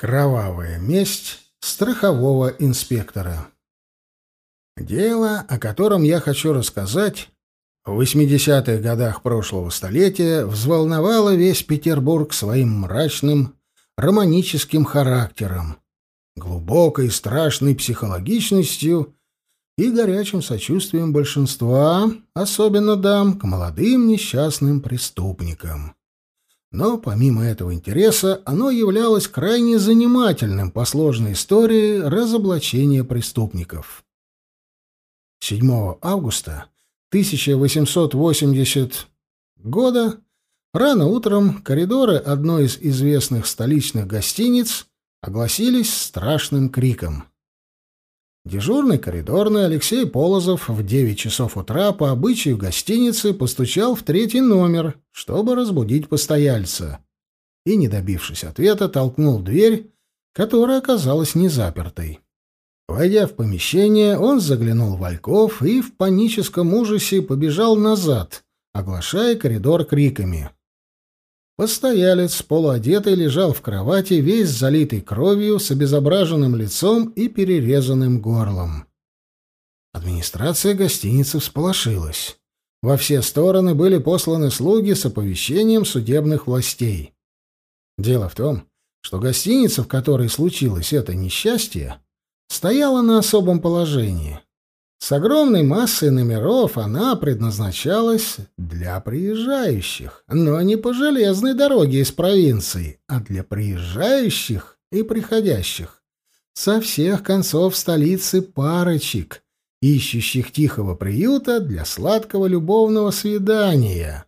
Кровавая месть страхового инспектора. Дело, о котором я хочу рассказать, в 80-х годах прошлого столетия взволновало весь Петербург своим мрачным, романическим характером, глубокой и страшной психологичностью и горячим сочувствием большинства, особенно дам, к молодым несчастным преступникам. Но помимо этого интереса, оно являлось крайне занимательным по сложной истории разоблачения преступников. 7 августа 1880 года рано утром коридоры одной из известных столичных гостиниц огласились страшным криком. Дежурный коридорный Алексей Полозов в 9 часов утра по обычаю гостиницы постучал в третий номер, чтобы разбудить постояльца. И, не добившись ответа, толкнул дверь, которая оказалась незапертой. Войдя в помещение, он заглянул в Альков и в паническом ужасе побежал назад, оглашая коридор криками. Постоялец, полуодетый, лежал в кровати, весь залитый кровью, с обезображенным лицом и перерезанным горлом. Администрация гостиницы всполошилась. Во все стороны были посланы слуги с оповещением судебных властей. Дело в том, что гостиница, в которой случилось это несчастье, стояла на особом положении. С огромной массой номеров она предназначалась для приезжающих, но не по железной дороге из провинции, а для приезжающих и приходящих. Со всех концов столицы парочек, ищущих тихого приюта для сладкого любовного свидания.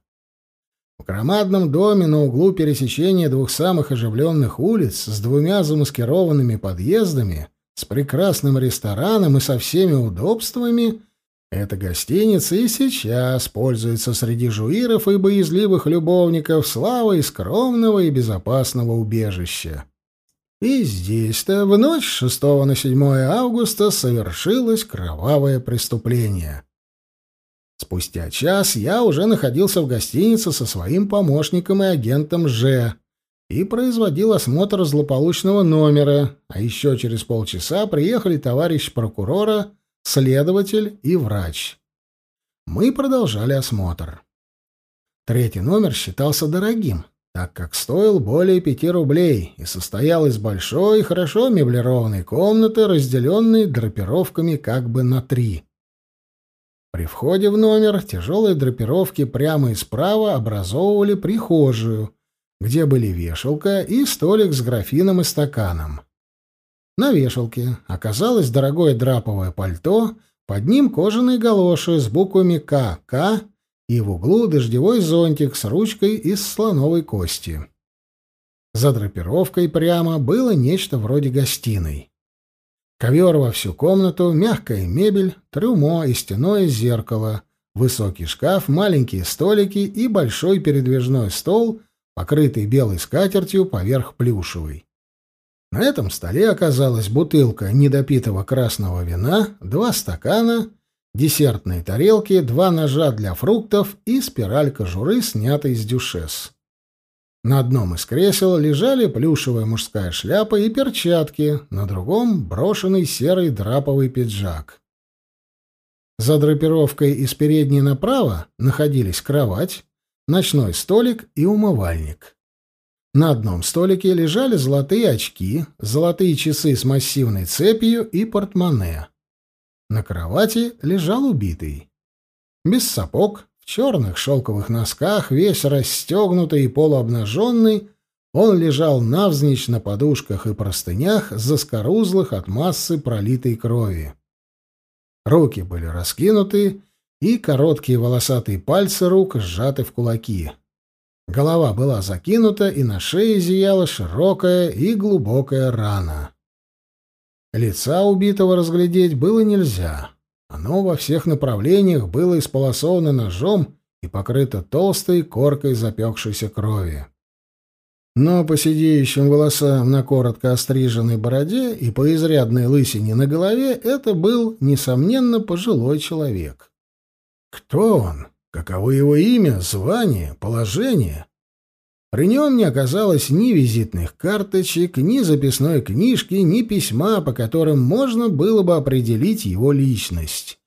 В громадном доме на углу пересечения двух самых оживленных улиц с двумя замаскированными подъездами с прекрасным рестораном и со всеми удобствами, эта гостиница и сейчас пользуется среди жуиров и боязливых любовников славой скромного и безопасного убежища. И здесь-то в ночь с 6 на 7 августа совершилось кровавое преступление. Спустя час я уже находился в гостинице со своим помощником и агентом Ж, и производил осмотр злополучного номера, а еще через полчаса приехали товарищ прокурора, следователь и врач. Мы продолжали осмотр. Третий номер считался дорогим, так как стоил более пяти рублей и состоял из большой, хорошо меблированной комнаты, разделенной драпировками как бы на три. При входе в номер тяжелые драпировки прямо и справа образовывали прихожую — где были вешалка и столик с графином и стаканом. На вешалке оказалось дорогое драповое пальто, под ним кожаные галоши с буквами «КК» и в углу дождевой зонтик с ручкой из слоновой кости. За драпировкой прямо было нечто вроде гостиной. Ковер во всю комнату, мягкая мебель, трюмо и стеное зеркало, высокий шкаф, маленькие столики и большой передвижной стол — покрытый белой скатертью поверх плюшевой. На этом столе оказалась бутылка недопитого красного вина, два стакана, десертные тарелки, два ножа для фруктов и спираль кожуры, снятая из дюшес. На одном из кресел лежали плюшевая мужская шляпа и перчатки, на другом — брошенный серый драповый пиджак. За драпировкой из передней направо находились кровать, ночной столик и умывальник. На одном столике лежали золотые очки, золотые часы с массивной цепью и портмоне. На кровати лежал убитый. Без сапог, в черных шелковых носках, весь расстегнутый и полуобнаженный, он лежал навзничь на подушках и простынях, заскорузлых от массы пролитой крови. Руки были раскинуты, и короткие волосатые пальцы рук сжаты в кулаки. Голова была закинута, и на шее зияла широкая и глубокая рана. Лица убитого разглядеть было нельзя. Оно во всех направлениях было исполосовано ножом и покрыто толстой коркой запекшейся крови. Но по сидеющим волосам на коротко остриженной бороде и по изрядной лысине на голове это был, несомненно, пожилой человек. Кто он? Каково его имя, звание, положение? При нем не оказалось ни визитных карточек, ни записной книжки, ни письма, по которым можно было бы определить его личность.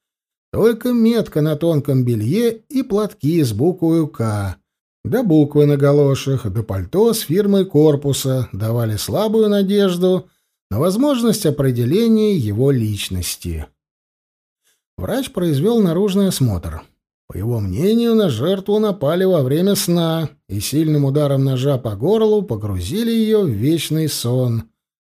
Только метка на тонком белье и платки с буквой «К», да буквы на галошах, да пальто с фирмой корпуса давали слабую надежду на возможность определения его личности. Врач произвел наружный осмотр. По его мнению, на жертву напали во время сна и сильным ударом ножа по горлу погрузили ее в вечный сон,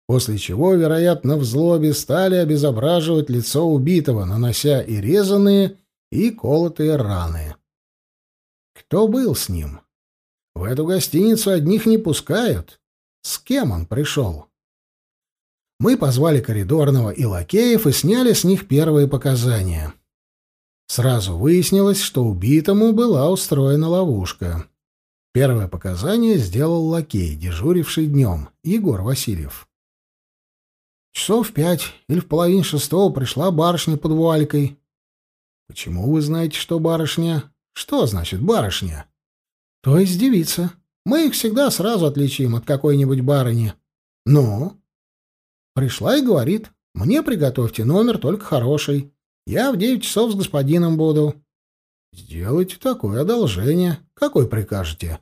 после чего, вероятно, в злобе стали обезображивать лицо убитого, нанося и резанные, и колотые раны. Кто был с ним? В эту гостиницу одних не пускают. С кем он пришел? Мы позвали коридорного и лакеев и сняли с них первые показания. Сразу выяснилось, что убитому была устроена ловушка. Первое показание сделал лакей, дежуривший днем, Егор Васильев. Часов в пять или в половине шестого пришла барышня под вуалькой. Почему вы знаете, что барышня? Что значит барышня? То есть девица. Мы их всегда сразу отличим от какой-нибудь барыни. Ну? Пришла и говорит, мне приготовьте номер только хороший. Я в девять часов с господином буду. Сделайте такое одолжение. Какой прикажете?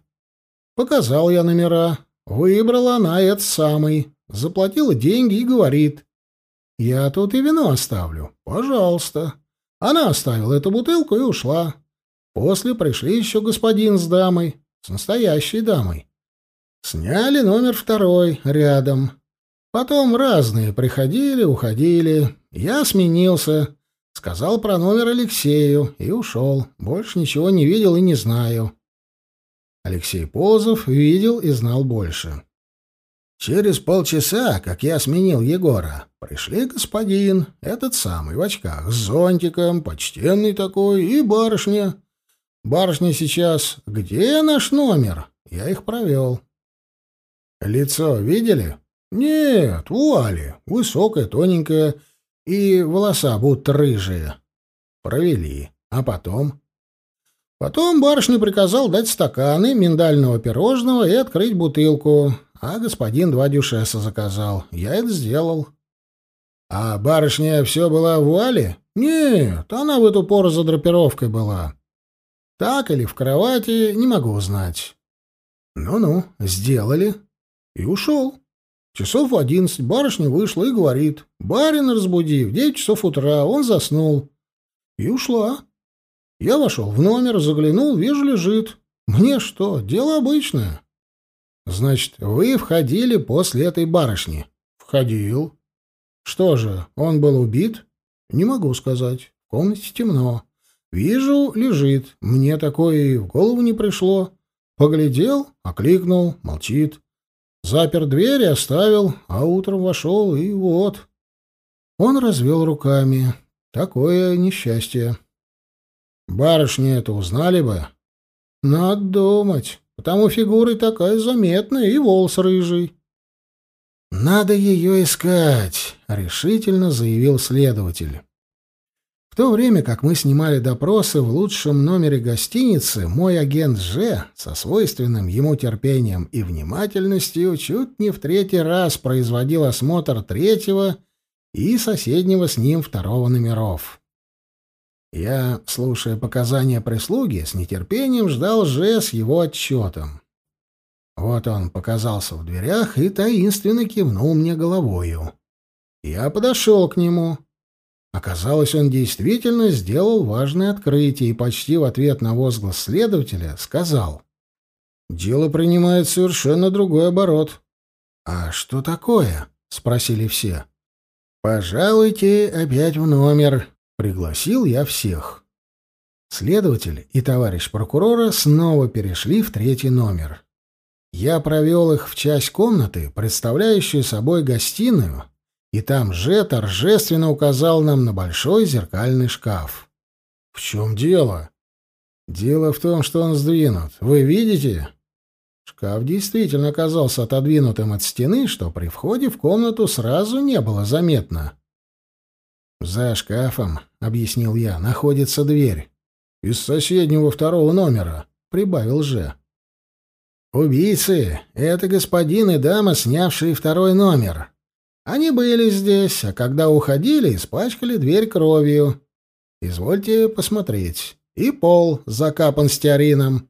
Показал я номера. Выбрала она этот самый. Заплатила деньги и говорит. Я тут и вино оставлю. Пожалуйста. Она оставила эту бутылку и ушла. После пришли еще господин с дамой, с настоящей дамой. Сняли номер второй рядом. Потом разные приходили, уходили. Я сменился. Сказал про номер Алексею и ушел. Больше ничего не видел и не знаю. Алексей Ползов видел и знал больше. Через полчаса, как я сменил Егора, пришли господин, этот самый, в очках, с зонтиком, почтенный такой, и барышня. Барышня сейчас. Где наш номер? Я их провел. Лицо видели? Нет, вуали. Высокое, тоненькое. И волоса будто рыжие. Провели. А потом? Потом барышня приказал дать стаканы миндального пирожного и открыть бутылку. А господин два дюшеса заказал. Я это сделал. А барышня все была в вуале? Нет, она в эту пору за драпировкой была. Так или в кровати, не могу узнать. Ну-ну, сделали. И ушел. Часов в одиннадцать барышня вышла и говорит. Барин разбуди, в девять часов утра, он заснул. И ушла. Я вошел в номер, заглянул, вижу, лежит. Мне что, дело обычное. Значит, вы входили после этой барышни? Входил. Что же, он был убит? Не могу сказать. В комнате темно. Вижу, лежит. Мне такое и в голову не пришло. Поглядел, окликнул, молчит. Запер дверь и оставил, а утром вошел, и вот. Он развел руками. Такое несчастье. Барышни это узнали бы. Надо думать, потому фигура такая заметная, и волос рыжий. «Надо ее искать», — решительно заявил следователь то время как мы снимали допросы в лучшем номере гостиницы, мой агент Ж со свойственным ему терпением и внимательностью чуть не в третий раз производил осмотр третьего и соседнего с ним второго номеров. Я, слушая показания прислуги, с нетерпением ждал Ж с его отчетом. Вот он показался в дверях и таинственно кивнул мне головою. Я подошел к нему. Оказалось, он действительно сделал важное открытие и почти в ответ на возглас следователя сказал. «Дело принимает совершенно другой оборот». «А что такое?» — спросили все. «Пожалуйте опять в номер», — пригласил я всех. Следователь и товарищ прокурора снова перешли в третий номер. Я провел их в часть комнаты, представляющую собой гостиную, и там же торжественно указал нам на большой зеркальный шкаф. «В чем дело?» «Дело в том, что он сдвинут. Вы видите?» Шкаф действительно оказался отодвинутым от стены, что при входе в комнату сразу не было заметно. «За шкафом», — объяснил я, — «находится дверь. Из соседнего второго номера», — прибавил же. Убийцы — это господин и дама, снявшие второй номер. Они были здесь, а когда уходили, испачкали дверь кровью. Извольте посмотреть. И пол закапан стеарином.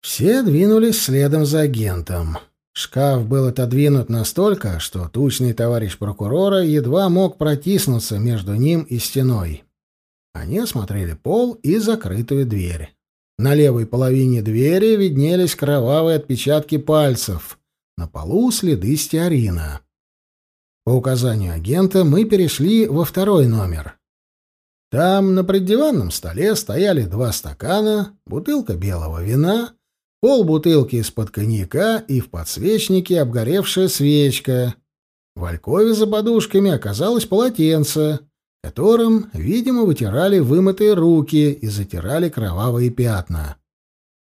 Все двинулись следом за агентом. Шкаф был отодвинут настолько, что тучный товарищ прокурора едва мог протиснуться между ним и стеной. Они осмотрели пол и закрытую дверь. На левой половине двери виднелись кровавые отпечатки пальцев. На полу следы стеарина. По указанию агента мы перешли во второй номер. Там на преддиванном столе стояли два стакана, бутылка белого вина, пол бутылки из-под коньяка и в подсвечнике обгоревшая свечка. В алькове за подушками оказалось полотенце, которым, видимо, вытирали вымытые руки и затирали кровавые пятна.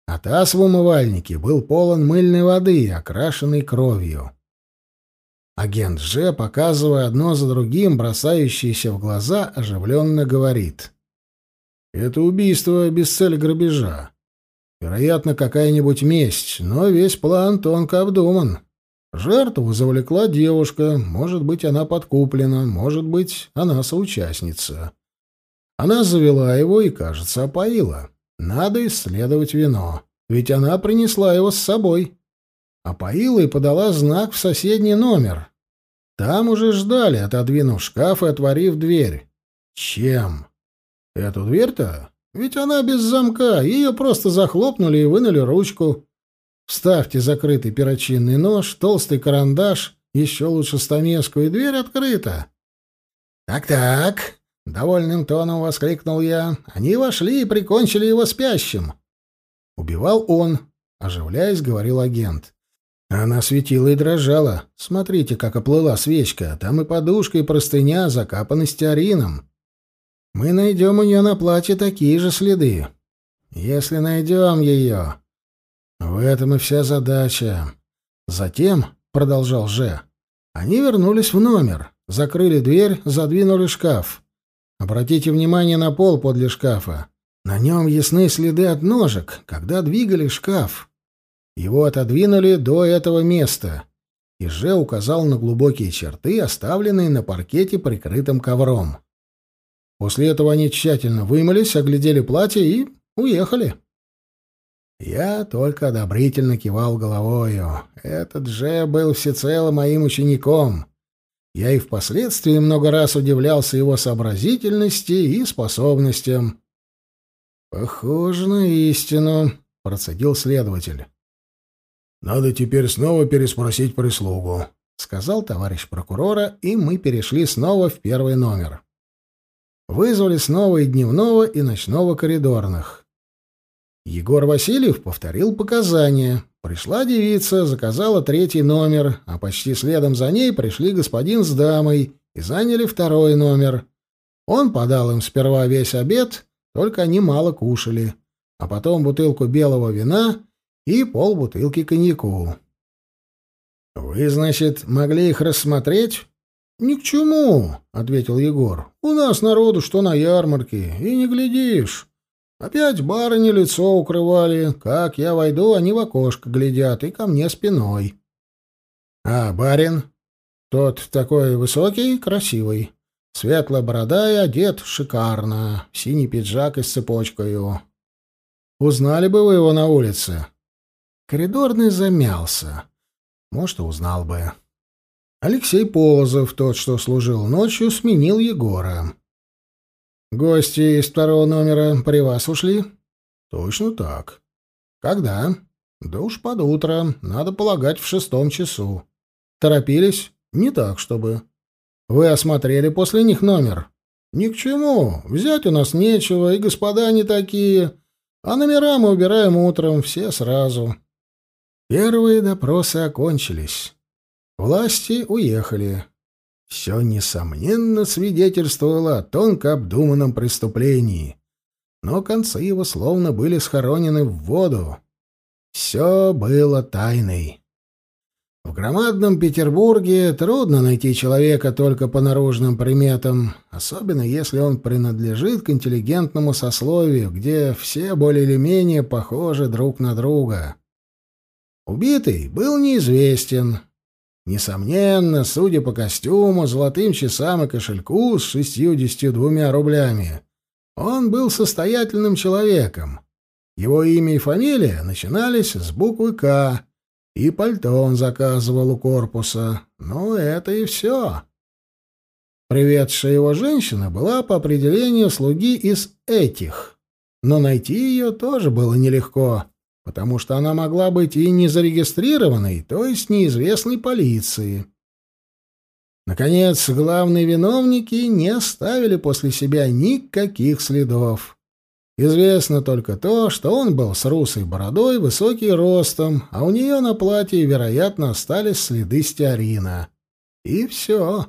А таз в умывальнике был полон мыльной воды, окрашенной кровью. Агент Ж, показывая одно за другим, бросающиеся в глаза, оживленно говорит. «Это убийство без цели грабежа. Вероятно, какая-нибудь месть, но весь план тонко обдуман. Жертву завлекла девушка, может быть, она подкуплена, может быть, она соучастница. Она завела его и, кажется, опоила. Надо исследовать вино, ведь она принесла его с собой. Опоила и подала знак в соседний номер. Там уже ждали, отодвинув шкаф и отворив дверь. Чем? Эту дверь-то? Ведь она без замка, ее просто захлопнули и вынули ручку. Вставьте закрытый перочинный нож, толстый карандаш, еще лучше стамеску, и дверь открыта. «Так-так», — довольным тоном воскликнул я, — «они вошли и прикончили его спящим». Убивал он, оживляясь, говорил агент. Она светила и дрожала. Смотрите, как оплыла свечка. Там и подушка, и простыня закапаны стеарином. Мы найдем у нее на платье такие же следы. Если найдем ее... В этом и вся задача. Затем, — продолжал Же, — они вернулись в номер, закрыли дверь, задвинули шкаф. Обратите внимание на пол подле шкафа. На нем ясны следы от ножек, когда двигали шкаф. Его отодвинули до этого места. И Же указал на глубокие черты, оставленные на паркете прикрытым ковром. После этого они тщательно вымылись, оглядели платье и уехали. Я только одобрительно кивал головою. Этот же был всецело моим учеником. Я и впоследствии много раз удивлялся его сообразительности и способностям. «Похоже на истину», — процедил следователь. «Надо теперь снова переспросить прислугу», — сказал товарищ прокурора, и мы перешли снова в первый номер. Вызвали снова и дневного, и ночного коридорных. Егор Васильев повторил показания. Пришла девица, заказала третий номер, а почти следом за ней пришли господин с дамой и заняли второй номер. Он подал им сперва весь обед, только они мало кушали, а потом бутылку белого вина и полбутылки коньяку. «Вы, значит, могли их рассмотреть?» «Ни к чему», — ответил Егор. «У нас народу что на ярмарке, и не глядишь. Опять барыни лицо укрывали. Как я войду, они в окошко глядят и ко мне спиной». «А барин?» «Тот такой высокий, красивый. Светлая борода и одет шикарно. Синий пиджак и с цепочкою. Узнали бы вы его на улице?» Коридорный замялся. Может, узнал бы. Алексей Полозов, тот, что служил ночью, сменил Егора. «Гости из второго номера при вас ушли?» «Точно так». «Когда?» «Да уж под утро. Надо полагать, в шестом часу». «Торопились?» «Не так, чтобы». «Вы осмотрели после них номер?» «Ни к чему. Взять у нас нечего, и господа не такие. А номера мы убираем утром, все сразу». Первые допросы окончились. Власти уехали. Все, несомненно, свидетельствовало о тонко обдуманном преступлении. Но концы его словно были схоронены в воду. Все было тайной. В громадном Петербурге трудно найти человека только по наружным приметам, особенно если он принадлежит к интеллигентному сословию, где все более или менее похожи друг на друга. Убитый был неизвестен. Несомненно, судя по костюму, золотым часам и кошельку с шестьюдесятью двумя рублями, он был состоятельным человеком. Его имя и фамилия начинались с буквы «К», и пальто он заказывал у корпуса. Ну, это и все. Приведшая его женщина была по определению слуги из этих, но найти ее тоже было нелегко, потому что она могла быть и не зарегистрированной, то есть неизвестной полиции. Наконец, главные виновники не оставили после себя никаких следов. Известно только то, что он был с русой бородой, высокий ростом, а у нее на платье, вероятно, остались следы стеарина. И все.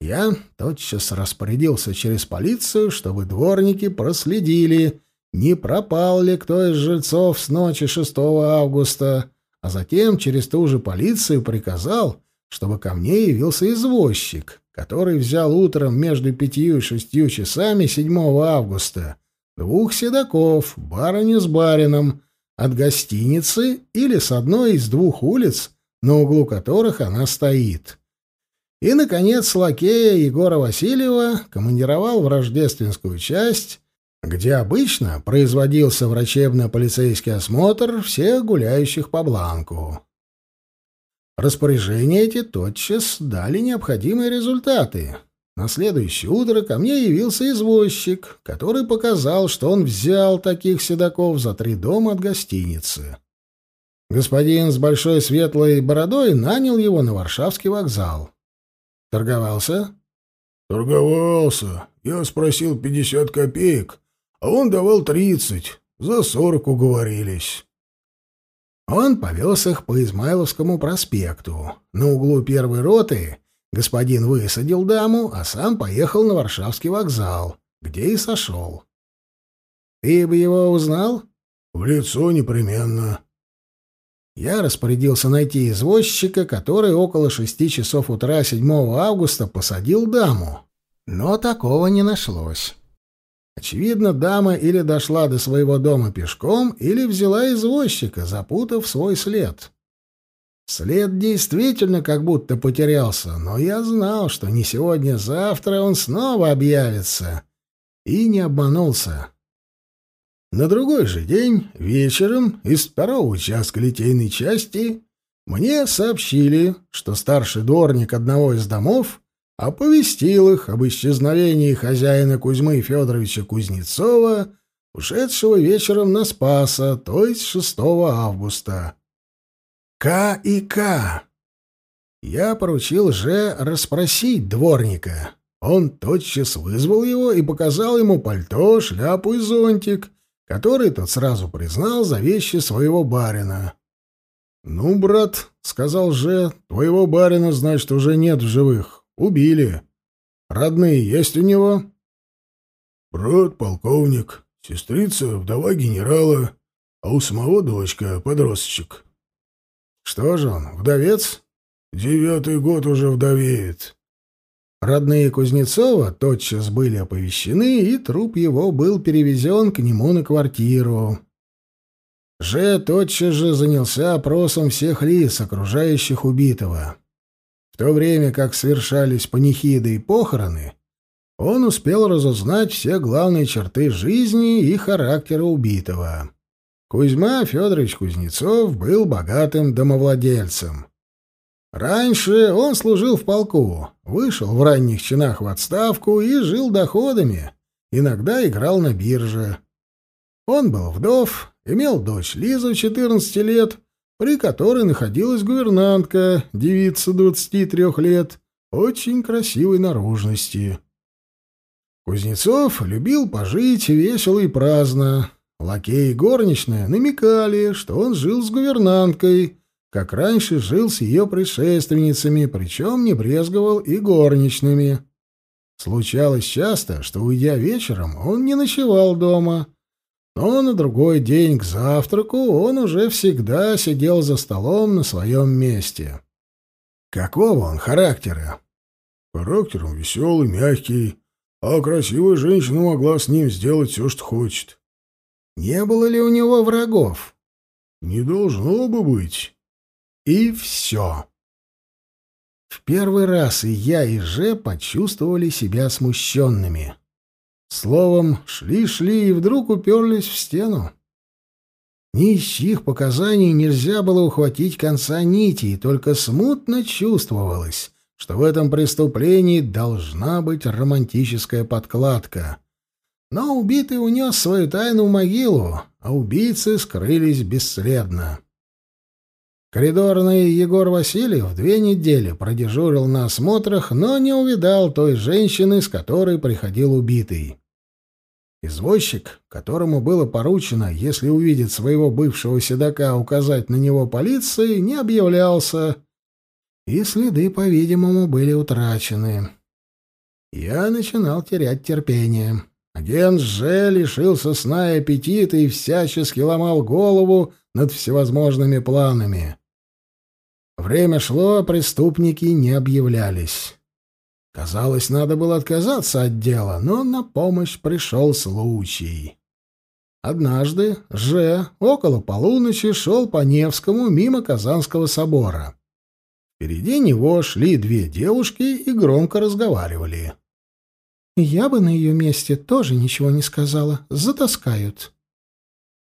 Я тотчас распорядился через полицию, чтобы дворники проследили, не пропал ли кто из жильцов с ночи 6 августа, а затем через ту же полицию приказал, чтобы ко мне явился извозчик, который взял утром между пятью и шестью часами 7 августа двух седаков, барыню с барином, от гостиницы или с одной из двух улиц, на углу которых она стоит. И, наконец, лакея Егора Васильева командировал в рождественскую часть, где обычно производился врачебно-полицейский осмотр всех гуляющих по бланку. Распоряжения эти тотчас дали необходимые результаты. На следующее утро ко мне явился извозчик, который показал, что он взял таких седаков за три дома от гостиницы. Господин с большой светлой бородой нанял его на Варшавский вокзал. Торговался? Торговался. Я спросил пятьдесят копеек, а он давал тридцать. За сорок уговорились. Он повез их по Измайловскому проспекту. На углу первой роты господин высадил даму, а сам поехал на Варшавский вокзал, где и сошел. Ты бы его узнал? В лицо непременно. Я распорядился найти извозчика, который около шести часов утра 7 августа посадил даму. Но такого не нашлось. Очевидно, дама или дошла до своего дома пешком, или взяла извозчика, запутав свой след. След действительно как будто потерялся, но я знал, что не сегодня-завтра он снова объявится. И не обманулся. На другой же день, вечером, из второго участка литейной части, мне сообщили, что старший дворник одного из домов оповестил их об исчезновении хозяина Кузьмы Федоровича Кузнецова, ушедшего вечером на Спаса, то есть 6 августа. К и К. Я поручил же расспросить дворника. Он тотчас вызвал его и показал ему пальто, шляпу и зонтик, который тот сразу признал за вещи своего барина. «Ну, брат», — сказал же, — «твоего барина, значит, уже нет в живых. Убили. Родные есть у него? Брат полковник, сестрица вдова генерала, а у самого дочка подросточек. Что же он, вдовец? Девятый год уже вдовеет. Родные Кузнецова тотчас были оповещены, и труп его был перевезен к нему на квартиру. Же тотчас же занялся опросом всех лиц, окружающих убитого. В то время как совершались панихиды и похороны, он успел разузнать все главные черты жизни и характера убитого. Кузьма Федорович Кузнецов был богатым домовладельцем. Раньше он служил в полку, вышел в ранних чинах в отставку и жил доходами, иногда играл на бирже. Он был вдов, имел дочь Лизу 14 лет при которой находилась гувернантка, девица двадцати трех лет, очень красивой наружности. Кузнецов любил пожить весело и праздно. Лакей и горничная намекали, что он жил с гувернанткой, как раньше жил с ее предшественницами, причем не брезговал и горничными. Случалось часто, что, уйдя вечером, он не ночевал дома — но на другой день к завтраку он уже всегда сидел за столом на своем месте. Какого он характера? Характером веселый, мягкий, а красивая женщина могла с ним сделать все, что хочет. Не было ли у него врагов? Не должно бы быть. И все. В первый раз и я, и Же почувствовали себя смущенными. Словом, шли-шли и вдруг уперлись в стену. Ни из чьих показаний нельзя было ухватить конца нити, и только смутно чувствовалось, что в этом преступлении должна быть романтическая подкладка. Но убитый унес свою тайну в могилу, а убийцы скрылись бесследно. Коридорный Егор Васильев две недели продежурил на осмотрах, но не увидал той женщины, с которой приходил убитый. Извозчик, которому было поручено, если увидит своего бывшего седока, указать на него полиции, не объявлялся, и следы, по-видимому, были утрачены. Я начинал терять терпение. Агент Же лишился сна и аппетита и всячески ломал голову над всевозможными планами. Время шло, а преступники не объявлялись. Казалось, надо было отказаться от дела, но на помощь пришел случай. Однажды Же около полуночи шел по Невскому мимо Казанского собора. Впереди него шли две девушки и громко разговаривали. Я бы на ее месте тоже ничего не сказала. Затаскают.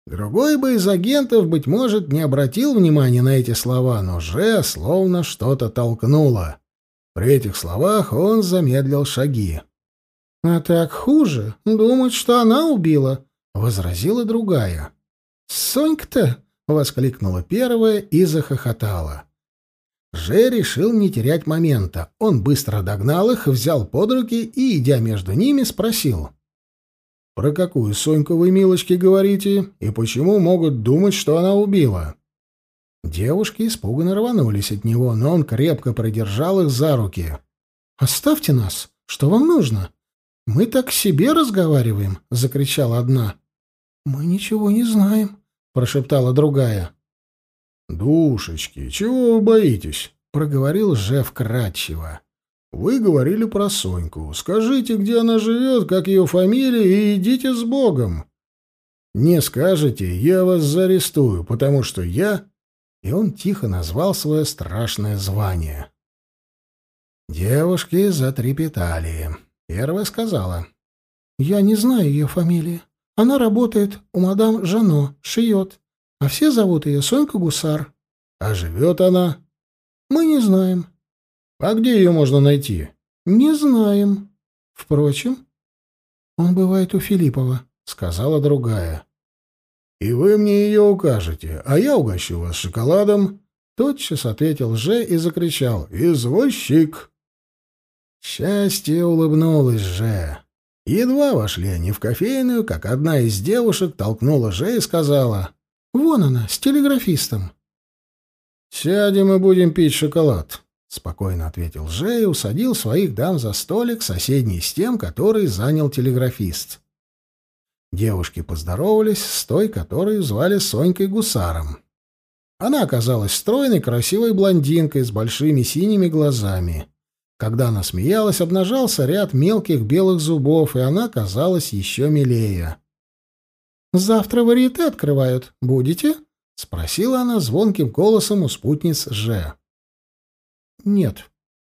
Другой бы из агентов, быть может, не обратил внимания на эти слова, но же словно что-то толкнуло. При этих словах он замедлил шаги. — А так хуже. Думать, что она убила, — возразила другая. — Сонька-то! — воскликнула первая и захохотала. Же решил не терять момента. Он быстро догнал их, взял под руки и, идя между ними, спросил. «Про какую Соньку вы, милочки, говорите? И почему могут думать, что она убила?» Девушки испуганно рванулись от него, но он крепко продержал их за руки. «Оставьте нас! Что вам нужно? Мы так к себе разговариваем!» — закричала одна. «Мы ничего не знаем», — прошептала другая. «Душечки, чего вы боитесь?» — проговорил Жев кратчево. «Вы говорили про Соньку. Скажите, где она живет, как ее фамилия, и идите с Богом. Не скажете, я вас заарестую, потому что я...» И он тихо назвал свое страшное звание. Девушки затрепетали. Первая сказала. «Я не знаю ее фамилии. Она работает у мадам Жано, шьет. А все зовут ее Сонька Гусар. А живет она? Мы не знаем. А где ее можно найти? Не знаем. Впрочем, он бывает у Филиппова, сказала другая. И вы мне ее укажете, а я угощу вас шоколадом. Тотчас ответил Же и закричал «Извозчик!». Счастье улыбнулось Же. Едва вошли они в кофейную, как одна из девушек толкнула Же и сказала Вон она, с телеграфистом. «Сядем и будем пить шоколад», — спокойно ответил Жей и усадил своих дам за столик, соседний с тем, который занял телеграфист. Девушки поздоровались с той, которую звали Сонькой Гусаром. Она оказалась стройной, красивой блондинкой с большими синими глазами. Когда она смеялась, обнажался ряд мелких белых зубов, и она казалась еще милее. «Завтра варьете открывают. Будете?» — спросила она звонким голосом у спутниц Ж. «Нет».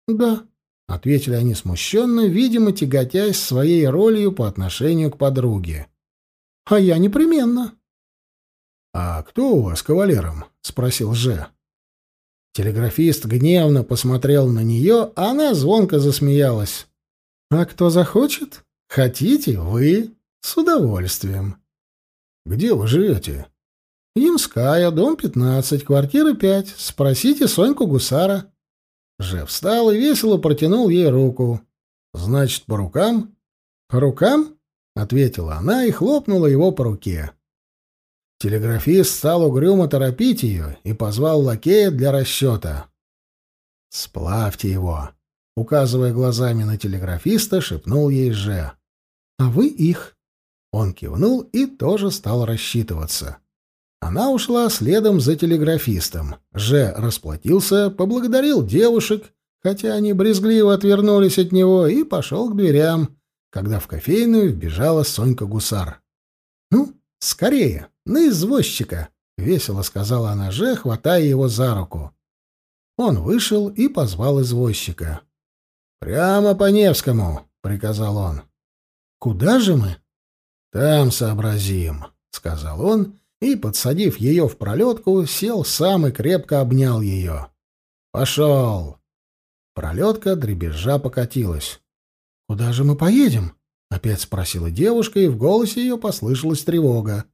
«Да», — ответили они смущенно, видимо, тяготясь своей ролью по отношению к подруге. «А я непременно». «А кто у вас кавалером?» — спросил Ж. Телеграфист гневно посмотрел на нее, а она звонко засмеялась. «А кто захочет? Хотите? Вы? С удовольствием». Где вы живете? Ямская, дом 15, квартира 5. Спросите Соньку Гусара. Же встал и весело протянул ей руку. Значит, по рукам? По рукам? ответила она и хлопнула его по руке. Телеграфист стал угрюмо торопить ее и позвал лакея для расчета. «Сплавьте его», — указывая глазами на телеграфиста, шепнул ей Же. «А вы их». Он кивнул и тоже стал рассчитываться. Она ушла следом за телеграфистом. Же расплатился, поблагодарил девушек, хотя они брезгливо отвернулись от него, и пошел к дверям, когда в кофейную вбежала Сонька Гусар. «Ну, скорее, на извозчика!» — весело сказала она же, хватая его за руку. Он вышел и позвал извозчика. «Прямо по Невскому», — приказал он. «Куда же мы?» «Там сообразим», — сказал он, и, подсадив ее в пролетку, сел сам и крепко обнял ее. «Пошел!» Пролетка дребезжа покатилась. «Куда же мы поедем?» — опять спросила девушка, и в голосе ее послышалась тревога.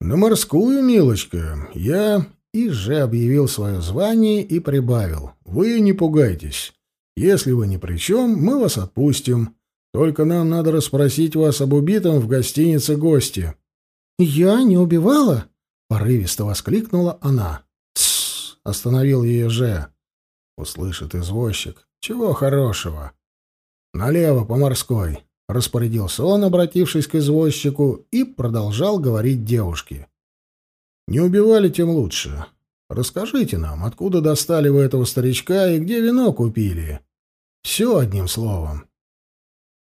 «На морскую, милочка. Я...» И же объявил свое звание и прибавил. «Вы не пугайтесь. Если вы ни при чем, мы вас отпустим. Только нам надо расспросить вас об убитом в гостинице гости». «Я не убивала?» — порывисто воскликнула она. «Тссс!» — остановил ее же. Услышит извозчик. «Чего хорошего?» «Налево по морской», — распорядился он, обратившись к извозчику, и продолжал говорить девушке. «Не убивали, тем лучше. Расскажите нам, откуда достали вы этого старичка и где вино купили? Все одним словом».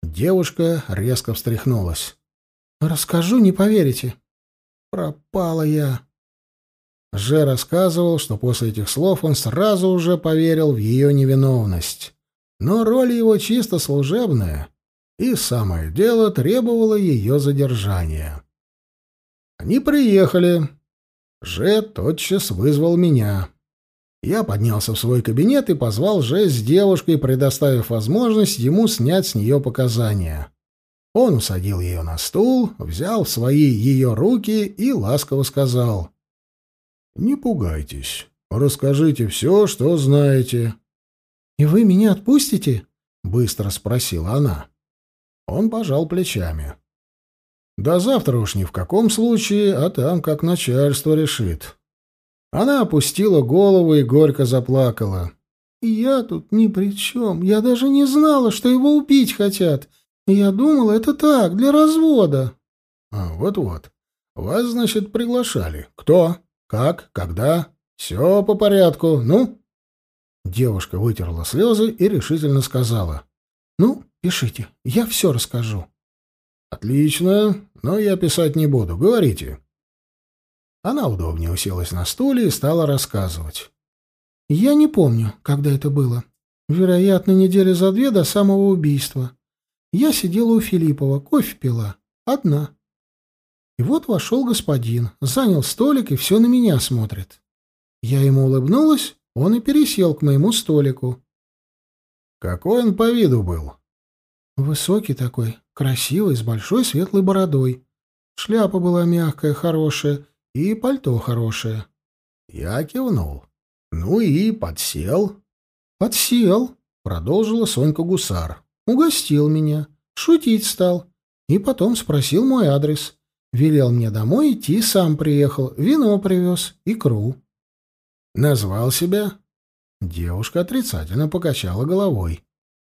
Девушка резко встряхнулась. «Расскажу, не поверите. Пропала я. Же рассказывал, что после этих слов он сразу уже поверил в ее невиновность. Но роль его чисто служебная, и самое дело требовало ее задержания. Они приехали. Же тотчас вызвал меня. Я поднялся в свой кабинет и позвал Же с девушкой, предоставив возможность ему снять с нее показания. Он усадил ее на стул, взял в свои ее руки и ласково сказал. «Не пугайтесь. Расскажите все, что знаете». «И вы меня отпустите?» — быстро спросила она. Он пожал плечами. «До завтра уж ни в каком случае, а там как начальство решит». Она опустила голову и горько заплакала. «Я тут ни при чем. Я даже не знала, что его убить хотят. Я думала, это так, для развода. А, вот-вот. Вас, значит, приглашали. Кто? Как? Когда? Все по порядку. Ну? Девушка вытерла слезы и решительно сказала. Ну, пишите, я все расскажу. Отлично, но я писать не буду. Говорите. Она удобнее уселась на стуле и стала рассказывать. Я не помню, когда это было. Вероятно, недели за две до самого убийства. Я сидела у Филиппова, кофе пила. Одна. И вот вошел господин, занял столик и все на меня смотрит. Я ему улыбнулась, он и пересел к моему столику. Какой он по виду был? Высокий такой, красивый, с большой светлой бородой. Шляпа была мягкая, хорошая, и пальто хорошее. Я кивнул. Ну и подсел. Подсел, продолжила Сонька Гусар. Угостил меня, шутить стал. И потом спросил мой адрес. Велел мне домой идти, сам приехал, вино привез, икру. Назвал себя? Девушка отрицательно покачала головой.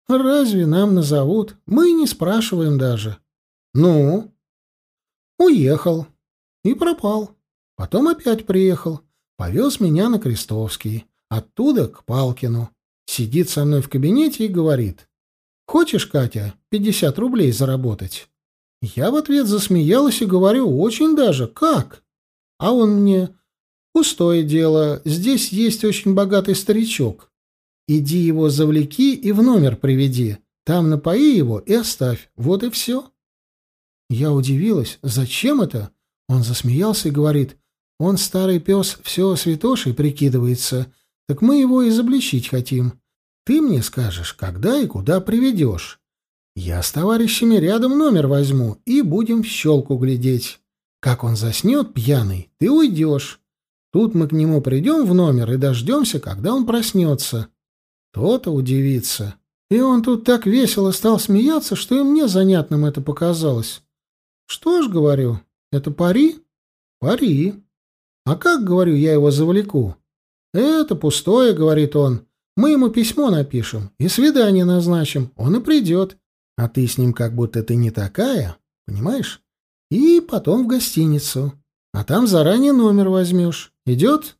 «Разве нам назовут? Мы не спрашиваем даже». «Ну?» «Уехал. И пропал. Потом опять приехал. Повез меня на Крестовский. Оттуда к Палкину. Сидит со мной в кабинете и говорит. Хочешь, Катя, пятьдесят рублей заработать? Я в ответ засмеялась и говорю, очень даже, как? А он мне, пустое дело, здесь есть очень богатый старичок. Иди его завлеки и в номер приведи, там напои его и оставь, вот и все. Я удивилась, зачем это? Он засмеялся и говорит, он, старый пес, все святошей прикидывается, так мы его изобличить хотим. Ты мне скажешь, когда и куда приведешь. Я с товарищами рядом номер возьму и будем в щелку глядеть. Как он заснет пьяный, ты уйдешь. Тут мы к нему придем в номер и дождемся, когда он проснется. То-то удивится. И он тут так весело стал смеяться, что и мне занятным это показалось. Что ж, говорю, это пари? Пари. А как, говорю, я его завлеку? Это пустое, говорит он. Мы ему письмо напишем и свидание назначим, он и придет. А ты с ним как будто ты не такая, понимаешь? И потом в гостиницу. А там заранее номер возьмешь. Идет?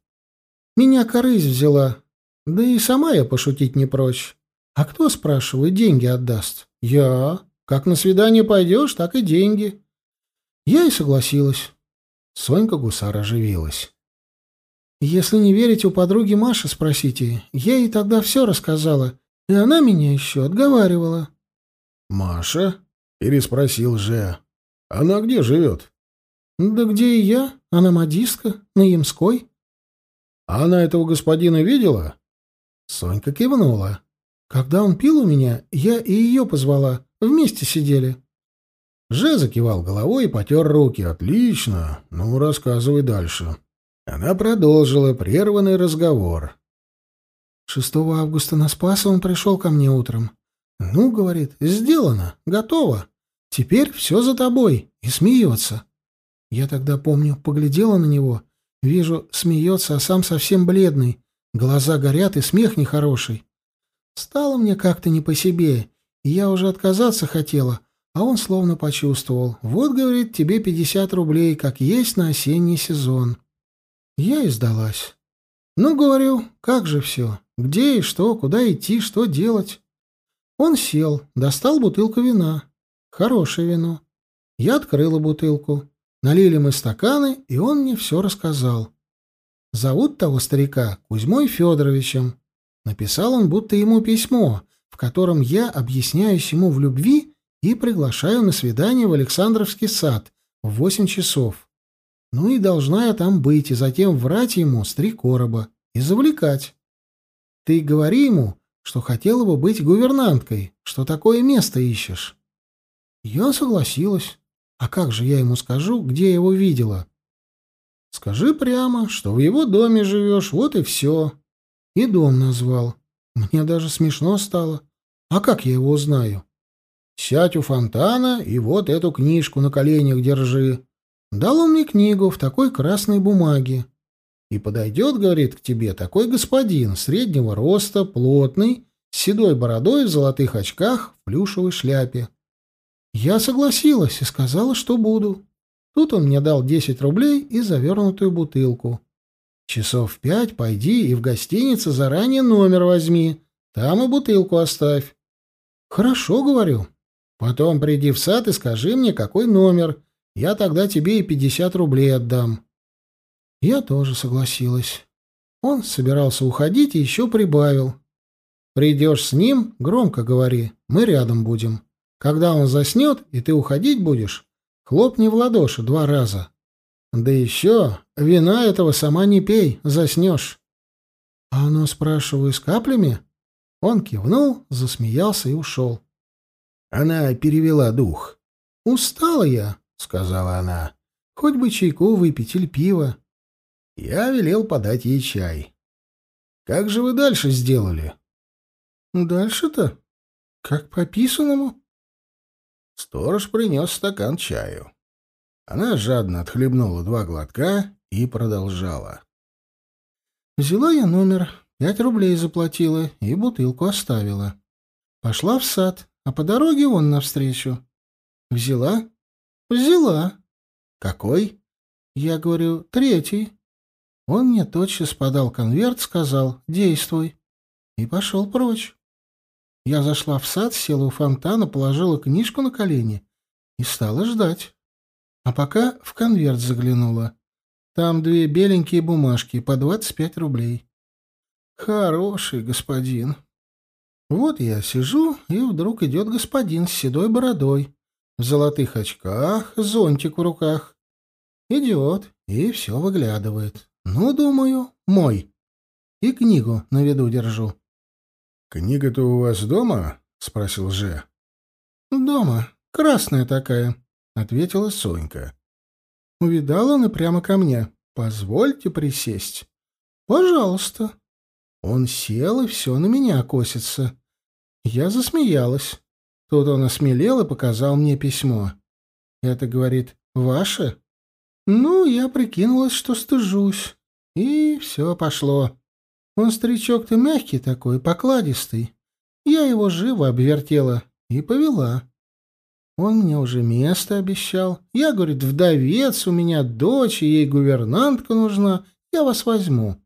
Меня корысь взяла. Да и сама я пошутить не прочь. А кто, спрашиваю, деньги отдаст? Я. Как на свидание пойдешь, так и деньги. Я и согласилась. Сонька Гусар оживилась. «Если не верите у подруги Маши, спросите. Я ей тогда все рассказала, и она меня еще отговаривала». «Маша?» — переспросил Же. «Она где живет?» «Да где и я. Она модистка, на Ямской». «А она этого господина видела?» Сонька кивнула. «Когда он пил у меня, я и ее позвала. Вместе сидели». Же закивал головой и потер руки. «Отлично. Ну, рассказывай дальше». Она продолжила прерванный разговор. 6 августа на Спаса он пришел ко мне утром. «Ну, — говорит, — сделано, готово. Теперь все за тобой». И смеется. Я тогда, помню, поглядела на него. Вижу, смеется, а сам совсем бледный. Глаза горят и смех нехороший. Стало мне как-то не по себе, и я уже отказаться хотела, а он словно почувствовал. «Вот, — говорит, — тебе пятьдесят рублей, как есть на осенний сезон». Я и сдалась. Ну, говорю, как же все? Где и что, куда идти, что делать? Он сел, достал бутылку вина. Хорошее вино. Я открыла бутылку. Налили мы стаканы, и он мне все рассказал. Зовут того старика Кузьмой Федоровичем. Написал он будто ему письмо, в котором я объясняюсь ему в любви и приглашаю на свидание в Александровский сад в восемь часов. Ну и должна я там быть, и затем врать ему с три короба и завлекать. Ты говори ему, что хотела бы быть гувернанткой, что такое место ищешь. Я согласилась. А как же я ему скажу, где я его видела? Скажи прямо, что в его доме живешь, вот и все. И дом назвал. Мне даже смешно стало. А как я его узнаю? Сядь у фонтана и вот эту книжку на коленях держи. Дал он мне книгу в такой красной бумаге. И подойдет, говорит, к тебе такой господин, среднего роста, плотный, с седой бородой в золотых очках, в плюшевой шляпе. Я согласилась и сказала, что буду. Тут он мне дал десять рублей и завернутую бутылку. Часов в пять пойди и в гостинице заранее номер возьми, там и бутылку оставь. Хорошо, говорю. Потом приди в сад и скажи мне, какой номер, я тогда тебе и пятьдесят рублей отдам. Я тоже согласилась. Он собирался уходить и еще прибавил. Придешь с ним, громко говори, мы рядом будем. Когда он заснет, и ты уходить будешь, хлопни в ладоши два раза. Да еще вина этого сама не пей, заснешь. А оно, спрашиваю, с каплями? Он кивнул, засмеялся и ушел. Она перевела дух. «Устала я», — сказала она. «Хоть бы чайку выпить или пиво». Я велел подать ей чай. «Как же вы дальше сделали?» «Дальше-то? Как по писанному?» Сторож принес стакан чаю. Она жадно отхлебнула два глотка и продолжала. «Взяла я номер, пять рублей заплатила и бутылку оставила. Пошла в сад, а по дороге он навстречу. Взяла, «Взяла». «Какой?» «Я говорю, третий». Он мне тотчас подал конверт, сказал «Действуй». И пошел прочь. Я зашла в сад, села у фонтана, положила книжку на колени и стала ждать. А пока в конверт заглянула. Там две беленькие бумажки по двадцать пять рублей. Хороший господин. Вот я сижу, и вдруг идет господин с седой бородой в золотых очках, зонтик в руках. Идет и все выглядывает. Ну, думаю, мой. И книгу на виду держу. «Книга-то у вас дома?» — спросил Же. «Дома. Красная такая», — ответила Сонька. Увидал он и прямо ко мне. «Позвольте присесть». «Пожалуйста». Он сел и все на меня косится. Я засмеялась. Тут он осмелел и показал мне письмо. Это, говорит, ваше? Ну, я прикинулась, что стыжусь. И все пошло. Он старичок-то мягкий такой, покладистый. Я его живо обвертела и повела. Он мне уже место обещал. Я, говорит, вдовец, у меня дочь, ей гувернантка нужна. Я вас возьму.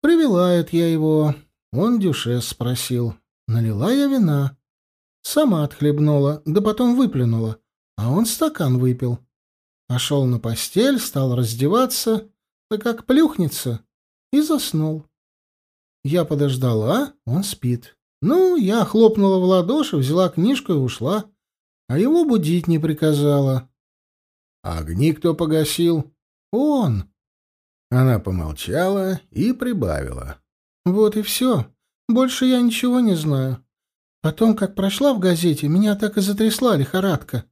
Привела это я его. Он дюшес спросил. Налила я вина. Сама отхлебнула, да потом выплюнула, а он стакан выпил. Пошел на постель, стал раздеваться, да как плюхнется, и заснул. Я подождала, он спит. Ну, я хлопнула в ладоши, взяла книжку и ушла, а его будить не приказала. Огни кто погасил? Он. Она помолчала и прибавила. Вот и все. Больше я ничего не знаю. Потом, как прошла в газете, меня так и затрясла лихорадка.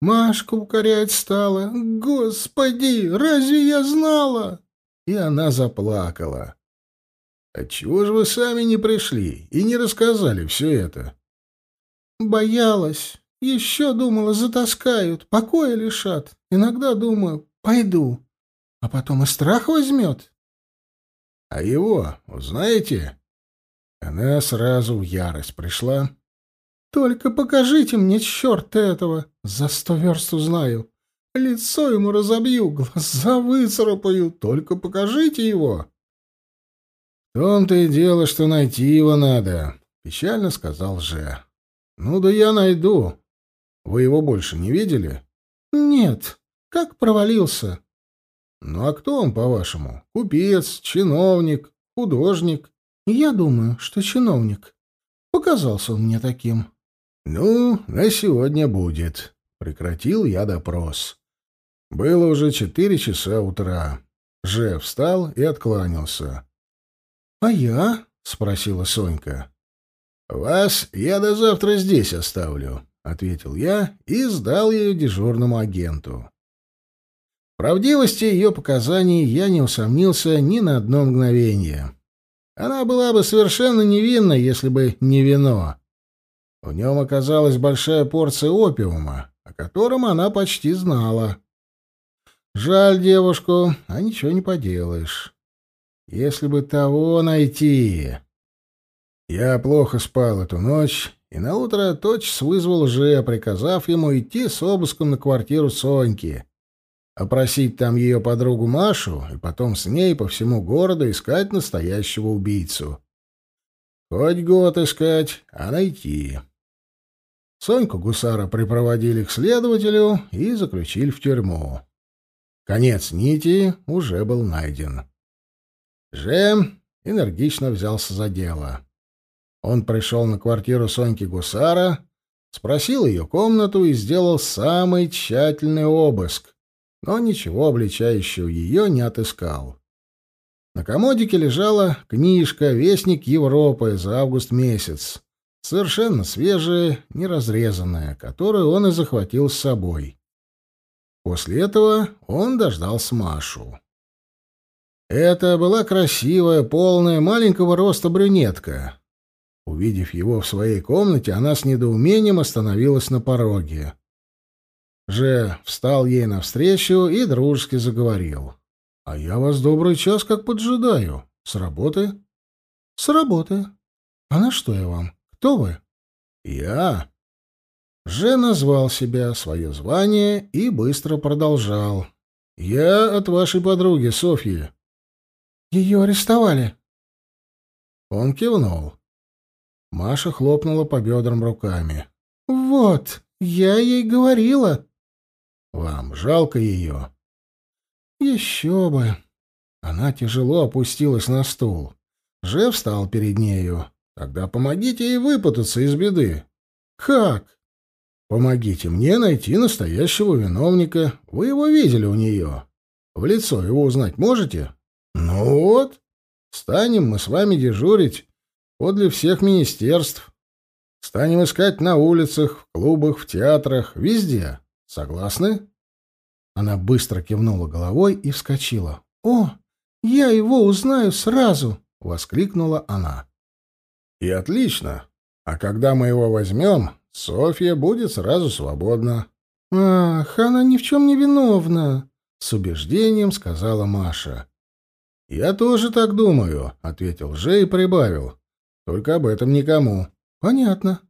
Машка укорять стала. Господи, разве я знала? И она заплакала. Отчего же вы сами не пришли и не рассказали все это? Боялась. Еще думала, затаскают, покоя лишат. Иногда думаю, пойду. А потом и страх возьмет. А его, узнаете? Она сразу в ярость пришла. Только покажите мне черт этого. За сто верст узнаю. Лицо ему разобью, глаза выцарапаю. Только покажите его. В том-то и дело, что найти его надо, печально сказал Же. Ну да я найду. Вы его больше не видели? Нет. Как провалился? Ну а кто он, по-вашему? Купец, чиновник, художник? Я думаю, что чиновник. Показался он мне таким. Ну, на сегодня будет. Прекратил я допрос. Было уже четыре часа утра. Же встал и откланялся. «А я?» — спросила Сонька. «Вас я до завтра здесь оставлю», — ответил я и сдал ее дежурному агенту. В правдивости ее показаний я не усомнился ни на одно мгновение. Она была бы совершенно невинна, если бы не вино. В нем оказалась большая порция опиума, о котором она почти знала. Жаль девушку, а ничего не поделаешь. Если бы того найти... Я плохо спал эту ночь, и наутро тотчас вызвал Же, приказав ему идти с обыском на квартиру Соньки, опросить там ее подругу Машу и потом с ней по всему городу искать настоящего убийцу. Хоть год искать, а найти. Соньку Гусара припроводили к следователю и заключили в тюрьму. Конец нити уже был найден. Жем энергично взялся за дело. Он пришел на квартиру Соньки Гусара, спросил ее комнату и сделал самый тщательный обыск, но ничего обличающего ее не отыскал. На комодике лежала книжка «Вестник Европы» за август месяц, совершенно свежая, неразрезанная, которую он и захватил с собой. После этого он дождался Машу. Это была красивая, полная, маленького роста брюнетка. Увидев его в своей комнате, она с недоумением остановилась на пороге. Же встал ей навстречу и дружески заговорил. — А я вас добрый час как поджидаю. С работы? — С работы. А на что я вам? Кто вы? — Я. Же назвал себя, свое звание и быстро продолжал. — Я от вашей подруги, Софьи. Ее арестовали. Он кивнул. Маша хлопнула по бедрам руками. «Вот, я ей говорила». «Вам жалко ее?» «Еще бы». Она тяжело опустилась на стул. Жев встал перед нею. «Тогда помогите ей выпутаться из беды». «Как?» «Помогите мне найти настоящего виновника. Вы его видели у нее. В лицо его узнать можете?» Ну вот, станем мы с вами дежурить подле всех министерств. Станем искать на улицах, в клубах, в театрах, везде. Согласны? Она быстро кивнула головой и вскочила. «О, я его узнаю сразу!» — воскликнула она. «И отлично. А когда мы его возьмем, Софья будет сразу свободна». «Ах, она ни в чем не виновна!» — с убеждением сказала Маша. «Я тоже так думаю», — ответил Же и прибавил. «Только об этом никому». «Понятно».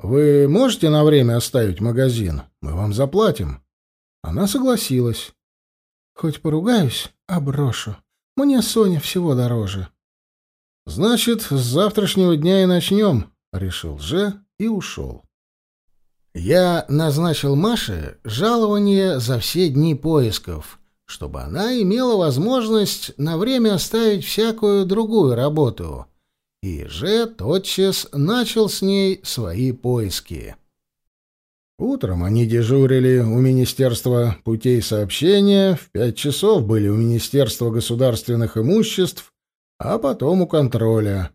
«Вы можете на время оставить магазин? Мы вам заплатим». Она согласилась. «Хоть поругаюсь, а брошу. Мне Соня всего дороже». «Значит, с завтрашнего дня и начнем», — решил Же и ушел. Я назначил Маше жалование за все дни поисков, чтобы она имела возможность на время оставить всякую другую работу. И же тотчас начал с ней свои поиски. Утром они дежурили у Министерства путей сообщения, в пять часов были у Министерства государственных имуществ, а потом у контроля.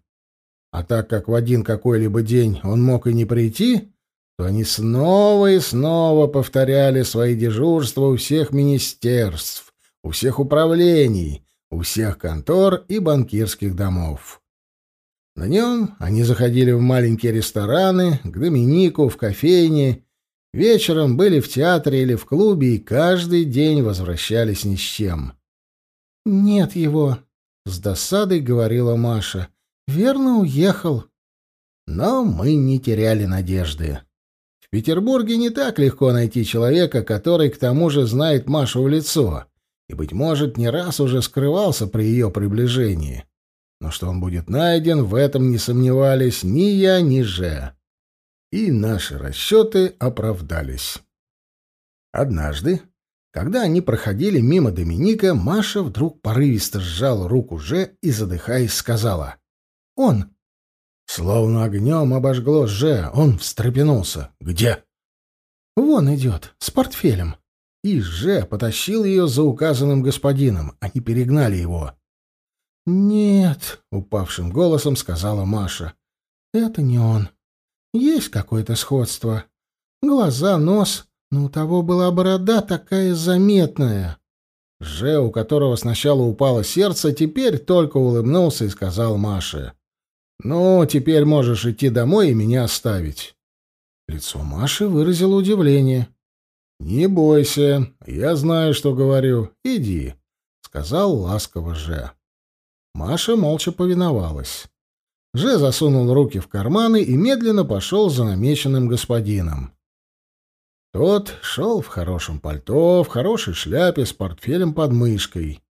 А так как в один какой-либо день он мог и не прийти, то они снова и снова повторяли свои дежурства у всех министерств, у всех управлений, у всех контор и банкирских домов. На нем они заходили в маленькие рестораны, к Доминику, в кофейне, вечером были в театре или в клубе и каждый день возвращались ни с чем. «Нет его», — с досадой говорила Маша. «Верно, уехал». Но мы не теряли надежды. Петербурге не так легко найти человека, который к тому же знает Машу в лицо, и, быть может, не раз уже скрывался при ее приближении. Но что он будет найден, в этом не сомневались ни я, ни Же. И наши расчеты оправдались. Однажды, когда они проходили мимо Доминика, Маша вдруг порывисто сжала руку Же и, задыхаясь, сказала «Он!» Словно огнем обожгло же, он встрепенулся. «Где?» «Вон идет, с портфелем». И же потащил ее за указанным господином. Они перегнали его. «Нет», — упавшим голосом сказала Маша. «Это не он. Есть какое-то сходство. Глаза, нос, но у того была борода такая заметная». Же, у которого сначала упало сердце, теперь только улыбнулся и сказал Маше. «Ну, теперь можешь идти домой и меня оставить». Лицо Маши выразило удивление. «Не бойся, я знаю, что говорю. Иди», — сказал ласково Же. Маша молча повиновалась. Же засунул руки в карманы и медленно пошел за намеченным господином. Тот шел в хорошем пальто, в хорошей шляпе с портфелем под мышкой.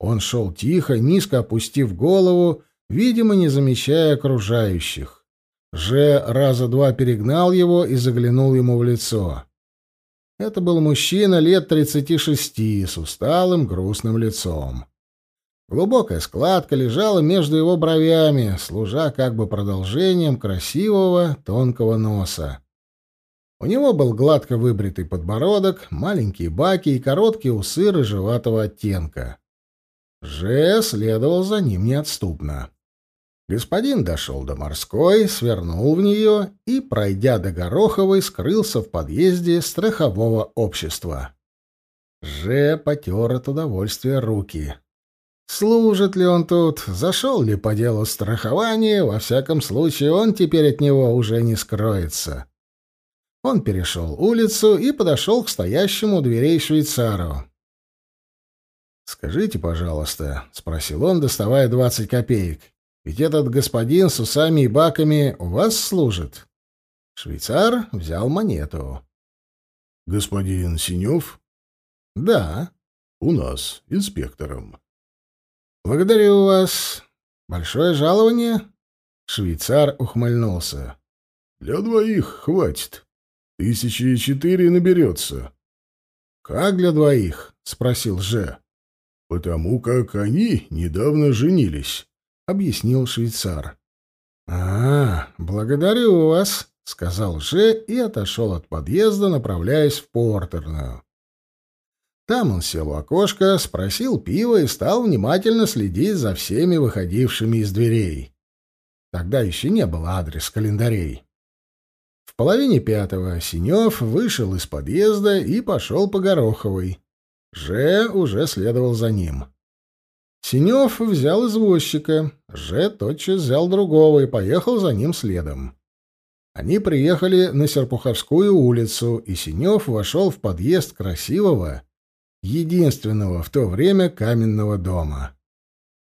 Он шел тихо, низко опустив голову видимо, не замечая окружающих. Же раза два перегнал его и заглянул ему в лицо. Это был мужчина лет тридцати шести с усталым, грустным лицом. Глубокая складка лежала между его бровями, служа как бы продолжением красивого, тонкого носа. У него был гладко выбритый подбородок, маленькие баки и короткие усы рыжеватого оттенка. Же следовал за ним неотступно. Господин дошел до морской, свернул в нее и, пройдя до Гороховой, скрылся в подъезде страхового общества. Же потер от удовольствия руки. Служит ли он тут, зашел ли по делу страхования, во всяком случае он теперь от него уже не скроется. Он перешел улицу и подошел к стоящему у дверей швейцару. «Скажите, пожалуйста», — спросил он, доставая двадцать копеек, ведь этот господин с усами и баками у вас служит. Швейцар взял монету. — Господин Синев? — Да. — У нас, инспектором. — Благодарю вас. Большое жалование? Швейцар ухмыльнулся. — Для двоих хватит. Тысячи четыре наберется. — Как для двоих? — спросил Же. — Потому как они недавно женились. — объяснил швейцар. «А, благодарю вас», — сказал Же и отошел от подъезда, направляясь в портерную. Там он сел у окошка, спросил пива и стал внимательно следить за всеми выходившими из дверей. Тогда еще не было адрес календарей. В половине пятого Синев вышел из подъезда и пошел по Гороховой. Же уже следовал за ним. Синев взял извозчика, Же тотчас взял другого и поехал за ним следом. Они приехали на Серпуховскую улицу, и Синев вошел в подъезд красивого, единственного в то время каменного дома.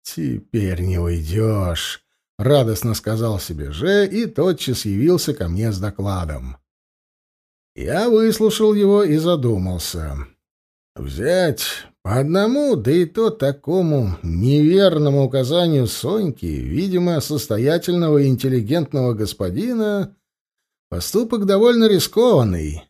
«Теперь не уйдешь», — радостно сказал себе Же и тотчас явился ко мне с докладом. Я выслушал его и задумался. Взять по одному, да и то такому неверному указанию Соньки, видимо, состоятельного и интеллигентного господина, Поступок довольно рискованный.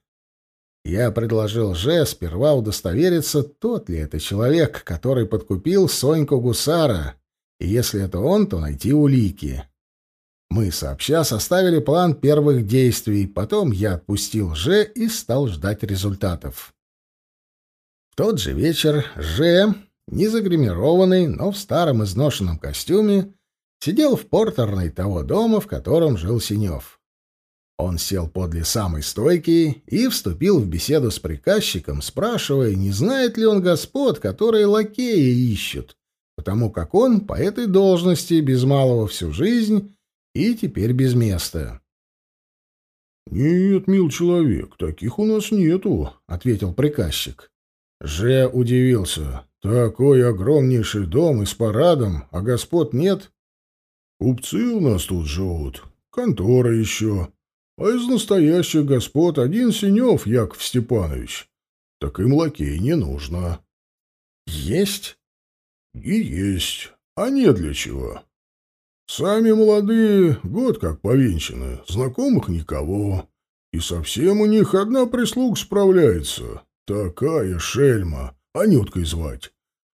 Я предложил Же сперва удостовериться, тот ли это человек, который подкупил Соньку Гусара, и если это он, то найти улики. Мы сообща составили план первых действий, потом я отпустил Же и стал ждать результатов. В тот же вечер Же, не загримированный, но в старом изношенном костюме, сидел в портерной того дома, в котором жил Синев. Он сел подле самой стойки и вступил в беседу с приказчиком, спрашивая, не знает ли он господ, которые лакеи ищут, потому как он по этой должности без малого всю жизнь и теперь без места. «Нет, мил человек, таких у нас нету», — ответил приказчик. Же удивился. «Такой огромнейший дом и с парадом, а господ нет?» «Купцы у нас тут живут, контора еще, а из настоящих господ один Синев Яков Степанович. Так им лакей не нужно. Есть? И есть. А не для чего. Сами молодые, год как повенчаны, знакомых никого. И совсем у них одна прислуга справляется. Такая шельма, Анюткой звать.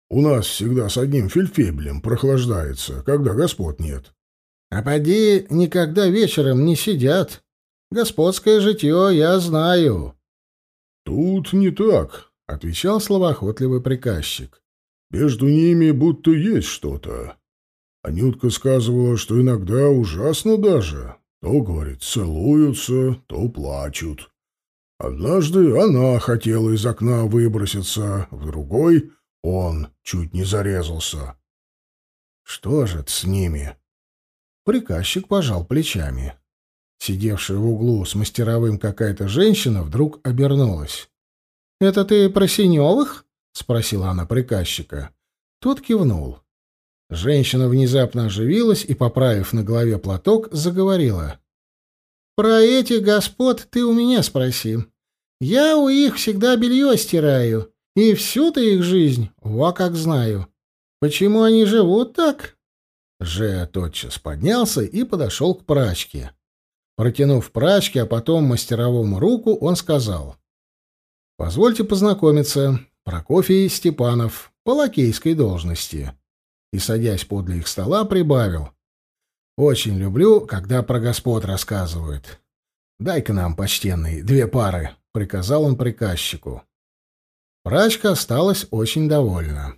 У нас всегда с одним фельфебелем прохлаждается, когда господ нет. А поди никогда вечером не сидят, Господское житье я знаю. — Тут не так, — отвечал словоохотливый приказчик. — Между ними будто есть что-то. Анютка сказывала, что иногда ужасно даже. То, говорит, целуются, то плачут. Однажды она хотела из окна выброситься, в другой он чуть не зарезался. Что же это с ними? Приказчик пожал плечами. Сидевшая в углу с мастеровым какая-то женщина вдруг обернулась. «Это ты про Синевых?» — спросила она приказчика. Тот кивнул. Женщина внезапно оживилась и, поправив на голове платок, заговорила. «Про этих господ ты у меня спроси. Я у их всегда белье стираю, и всю-то их жизнь, во как знаю. Почему они живут так?» Же тотчас поднялся и подошел к прачке. Протянув прачке, а потом мастеровому руку, он сказал. «Позвольте познакомиться. Прокофий Степанов, по лакейской должности». И, садясь подле их стола, прибавил. «Очень люблю, когда про господ рассказывают. Дай-ка нам, почтенный, две пары», — приказал он приказчику. Прачка осталась очень довольна.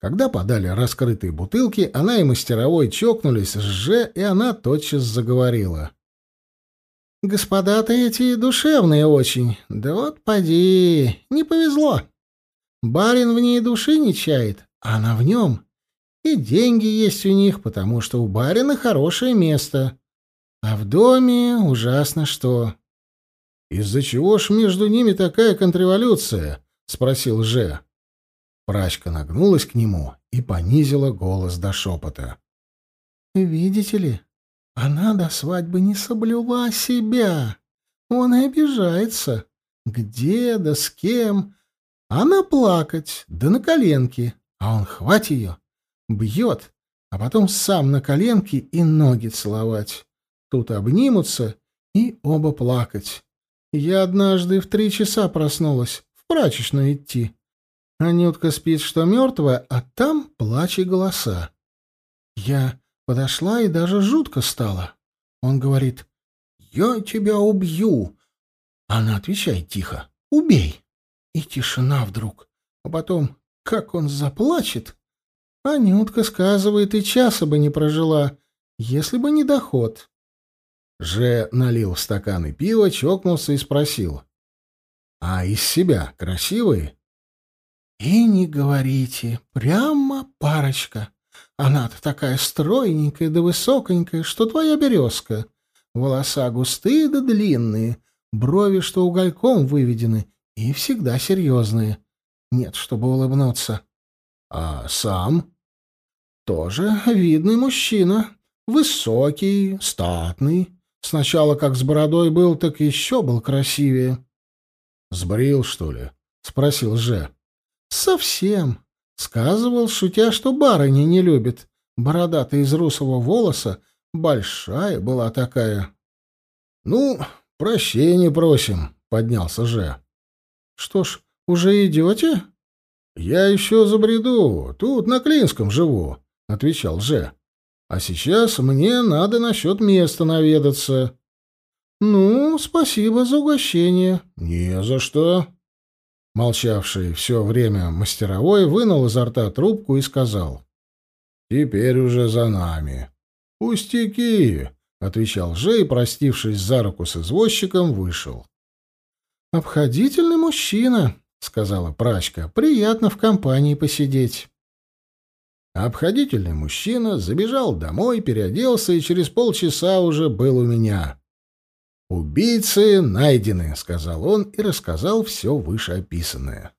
Когда подали раскрытые бутылки, она и мастеровой чокнулись с Ж, и она тотчас заговорила. Господа-то эти душевные очень. Да вот поди, не повезло. Барин в ней души не чает, а она в нем. И деньги есть у них, потому что у барина хорошее место. А в доме ужасно что. «Из-за чего ж между ними такая контрреволюция?» — спросил Же. Прачка нагнулась к нему и понизила голос до шепота. «Видите ли, она до свадьбы не соблюла себя. Он и обижается. Где да с кем? Она плакать, да на коленки. А он хвать ее, бьет, а потом сам на коленки и ноги целовать. Тут обнимутся и оба плакать. Я однажды в три часа проснулась, в прачечную идти. Анютка спит, что мертвая, а там плач и голоса. Я Подошла и даже жутко стало. Он говорит, «Я тебя убью». Она отвечает тихо, «Убей». И тишина вдруг. А потом, как он заплачет. Анютка сказывает, и часа бы не прожила, если бы не доход. Же налил в стаканы пива, чокнулся и спросил. «А из себя красивые?» «И не говорите, прямо парочка. Она-то такая стройненькая да высоконькая, что твоя березка. Волоса густые да длинные, брови, что угольком выведены, и всегда серьезные. Нет, чтобы улыбнуться. А сам? Тоже видный мужчина. Высокий, статный. Сначала как с бородой был, так еще был красивее. «Сбрил, что ли?» — спросил Же. «Совсем. Сказывал, шутя, что барыня не любит. Бородата из русого волоса, большая была такая. Ну, прощения просим, поднялся Же. Что ж, уже идете? Я еще забреду, тут на Клинском живу, отвечал Же. А сейчас мне надо насчет места наведаться. Ну, спасибо за угощение. Не за что. Молчавший все время мастеровой вынул изо рта трубку и сказал. «Теперь уже за нами». «Пустяки», — отвечал Же и, простившись за руку с извозчиком, вышел. «Обходительный мужчина», — сказала прачка. «Приятно в компании посидеть». Обходительный мужчина забежал домой, переоделся и через полчаса уже был у меня. «Убийцы найдены», — сказал он и рассказал все вышеописанное.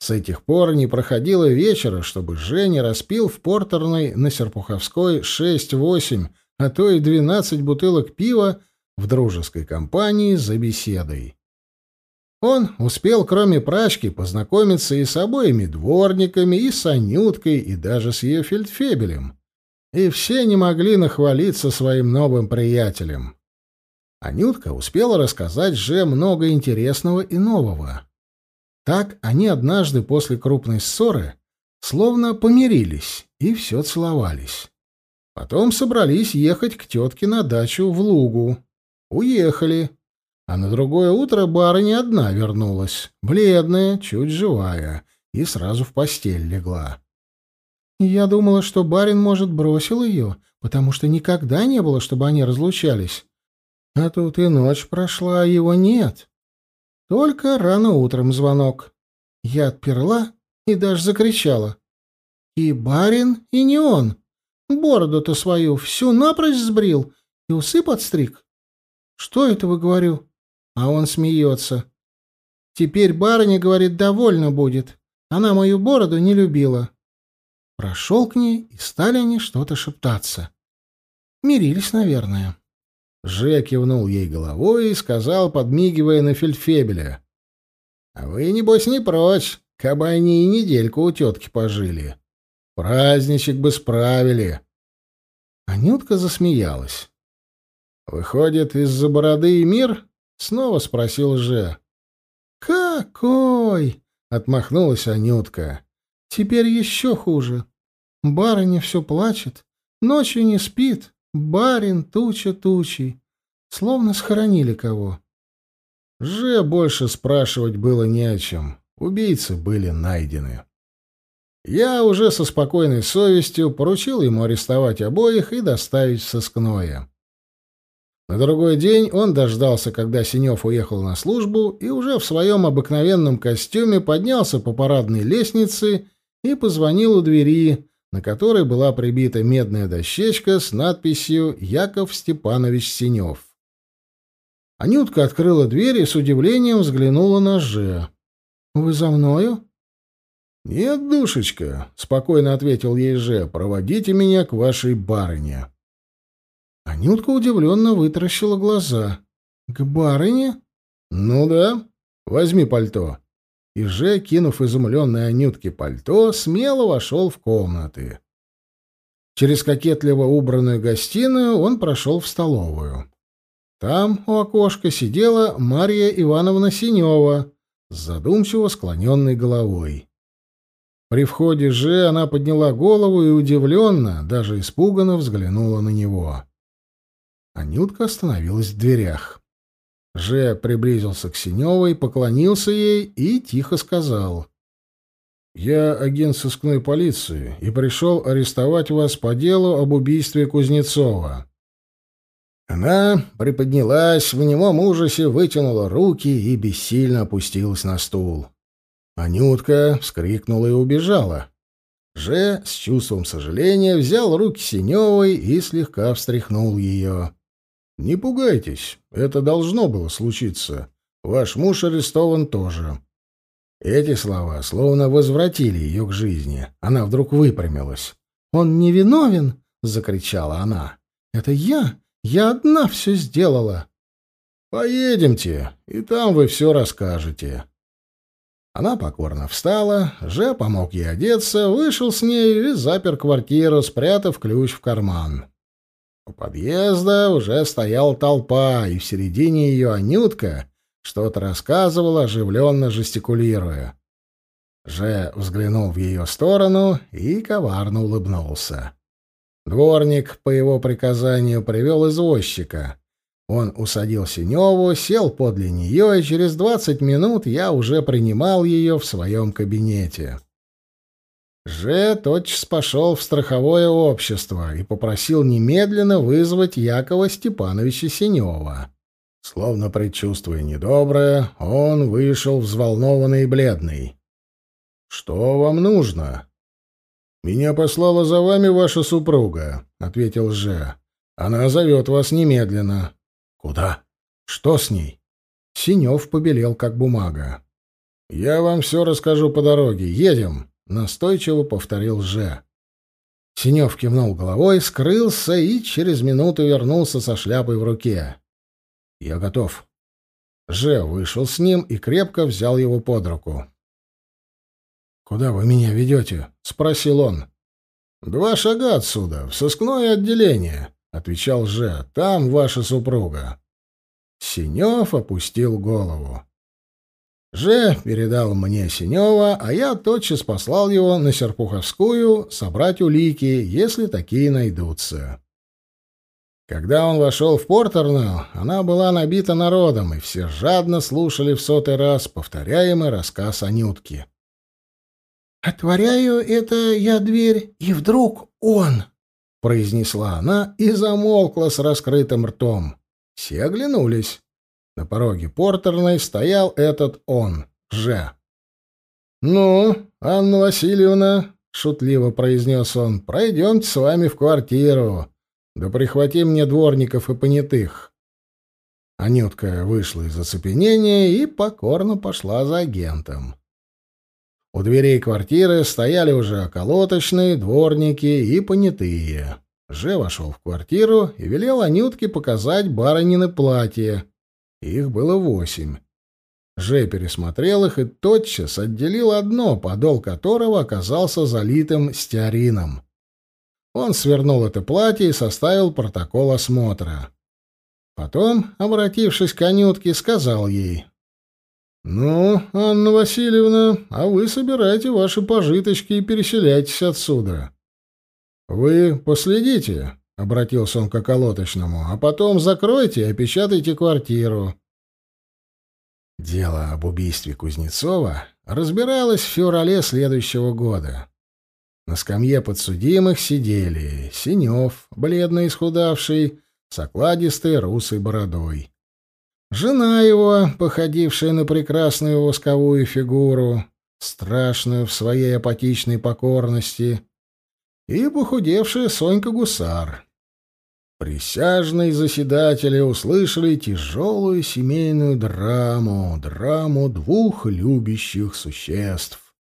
С этих пор не проходило вечера, чтобы Женя распил в портерной на Серпуховской шесть-восемь, а то и двенадцать бутылок пива в дружеской компании за беседой. Он успел, кроме прачки, познакомиться и с обоими дворниками, и с Анюткой, и даже с ее фельдфебелем. И все не могли нахвалиться своим новым приятелем. Анютка успела рассказать же много интересного и нового. Так они однажды после крупной ссоры словно помирились и все целовались. Потом собрались ехать к тетке на дачу в Лугу. Уехали. А на другое утро барыня одна вернулась, бледная, чуть живая, и сразу в постель легла. Я думала, что барин, может, бросил ее, потому что никогда не было, чтобы они разлучались. А тут и ночь прошла, а его нет. Только рано утром звонок. Я отперла и даже закричала. И барин, и не он. Бороду-то свою всю напрочь сбрил и усы подстриг. Что это вы, говорю? А он смеется. Теперь барыня, говорит, довольна будет. Она мою бороду не любила. Прошел к ней, и стали они что-то шептаться. Мирились, наверное. Же кивнул ей головой и сказал, подмигивая на фельдфебеля. — А вы, небось, не прочь, кабы они и недельку у тетки пожили. Праздничек бы справили. Анютка засмеялась. — Выходит, из-за бороды и мир? — снова спросил Же. — Какой? — отмахнулась Анютка. — Теперь еще хуже. Барыня все плачет, ночью не спит, Барин туча тучей. Словно схоронили кого. Же больше спрашивать было не о чем. Убийцы были найдены. Я уже со спокойной совестью поручил ему арестовать обоих и доставить в сыскное. На другой день он дождался, когда Синев уехал на службу, и уже в своем обыкновенном костюме поднялся по парадной лестнице и позвонил у двери, на которой была прибита медная дощечка с надписью «Яков Степанович Синев». Анютка открыла дверь и с удивлением взглянула на Же. «Вы за мною?» «Нет, душечка», — спокойно ответил ей Же, — «проводите меня к вашей барыне». Анютка удивленно вытаращила глаза. «К барыне?» «Ну да. Возьми пальто» и же, кинув изумленной Анютке пальто, смело вошел в комнаты. Через кокетливо убранную гостиную он прошел в столовую. Там у окошка сидела Марья Ивановна Синева с задумчиво склоненной головой. При входе же она подняла голову и удивленно, даже испуганно взглянула на него. Анютка остановилась в дверях. Же приблизился к Синевой, поклонился ей и тихо сказал. «Я агент сыскной полиции и пришел арестовать вас по делу об убийстве Кузнецова». Она приподнялась, в немом ужасе вытянула руки и бессильно опустилась на стул. Анютка вскрикнула и убежала. Же с чувством сожаления взял руки Синевой и слегка встряхнул ее. «Не пугайтесь, это должно было случиться. Ваш муж арестован тоже». Эти слова словно возвратили ее к жизни. Она вдруг выпрямилась. «Он не виновен!» — закричала она. «Это я! Я одна все сделала!» «Поедемте, и там вы все расскажете». Она покорно встала, Же помог ей одеться, вышел с ней и запер квартиру, спрятав ключ в карман. У подъезда уже стояла толпа, и в середине ее Анютка что-то рассказывала, оживленно жестикулируя. Же взглянул в ее сторону и коварно улыбнулся. Дворник по его приказанию привел извозчика. Он усадил Синеву, сел подле нее, и через двадцать минут я уже принимал ее в своем кабинете. Же тотчас пошел в страховое общество и попросил немедленно вызвать Якова Степановича Синева. Словно предчувствуя недоброе, он вышел взволнованный и бледный. «Что вам нужно?» «Меня послала за вами ваша супруга», — ответил Же. «Она зовет вас немедленно». «Куда? Что с ней?» Синев побелел, как бумага. «Я вам все расскажу по дороге. Едем», — настойчиво повторил Же. Синев кивнул головой, скрылся и через минуту вернулся со шляпой в руке. «Я готов». Же вышел с ним и крепко взял его под руку. «Куда вы меня ведете?» — спросил он. «Два шага отсюда, в сыскное отделение», — отвечал Же. «Там ваша супруга». Синев опустил голову. Же передал мне Синева, а я тотчас послал его на Серпуховскую собрать улики, если такие найдутся. Когда он вошел в портерную, она была набита народом, и все жадно слушали в сотый раз повторяемый рассказ Анютки. «Отворяю это я дверь, и вдруг он!» — произнесла она и замолкла с раскрытым ртом. Все оглянулись. На пороге портерной стоял этот он, Же. «Ну, Анна Васильевна», — шутливо произнес он, — «пройдемте с вами в квартиру. Да прихвати мне дворников и понятых». Анютка вышла из оцепенения и покорно пошла за агентом. У дверей квартиры стояли уже околоточные, дворники и понятые. Же вошел в квартиру и велел Анютке показать барынины платье. Их было восемь. Же пересмотрел их и тотчас отделил одно, подол которого оказался залитым стеарином. Он свернул это платье и составил протокол осмотра. Потом, обратившись к Анютке, сказал ей, «Ну, Анна Васильевна, а вы собираете ваши пожиточки и переселяйтесь отсюда. Вы последите, — обратился он к околоточному, — а потом закройте и опечатайте квартиру». Дело об убийстве Кузнецова разбиралось в феврале следующего года. На скамье подсудимых сидели Синев, бледно исхудавший, с окладистой русой бородой. Жена его, походившая на прекрасную восковую фигуру, страшную в своей апатичной покорности, и похудевшая Сонька Гусар. Присяжные заседатели услышали тяжелую семейную драму, драму двух любящих существ.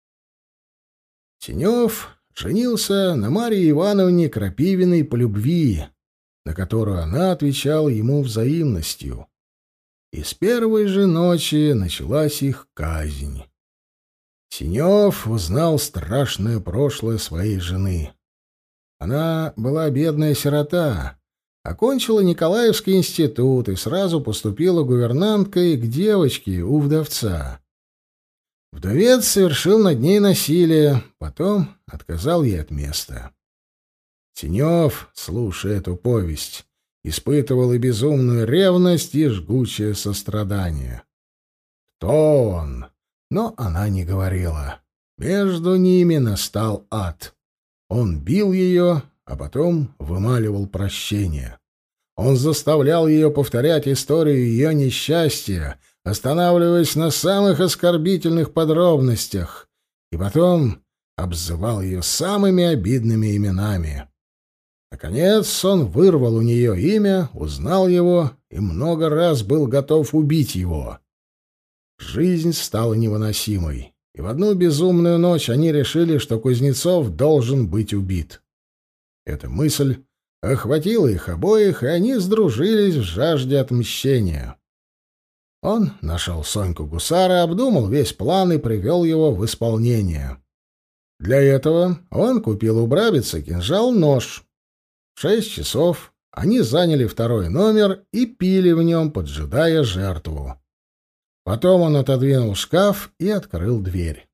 Тенев женился на Марии Ивановне Крапивиной по любви, на которую она отвечала ему взаимностью и с первой же ночи началась их казнь. Синев узнал страшное прошлое своей жены. Она была бедная сирота, окончила Николаевский институт и сразу поступила гувернанткой к девочке у вдовца. Вдовец совершил над ней насилие, потом отказал ей от места. Синев, слушая эту повесть, испытывал и безумную ревность, и жгучее сострадание. Кто он? Но она не говорила. Между ними настал ад. Он бил ее, а потом вымаливал прощение. Он заставлял ее повторять историю ее несчастья, останавливаясь на самых оскорбительных подробностях, и потом обзывал ее самыми обидными именами. Наконец он вырвал у нее имя, узнал его и много раз был готов убить его. Жизнь стала невыносимой, и в одну безумную ночь они решили, что Кузнецов должен быть убит. Эта мысль охватила их обоих, и они сдружились в жажде отмщения. Он нашел Соньку Гусара, обдумал весь план и привел его в исполнение. Для этого он купил у Брабица кинжал-нож — шесть часов они заняли второй номер и пили в нем, поджидая жертву. Потом он отодвинул шкаф и открыл дверь.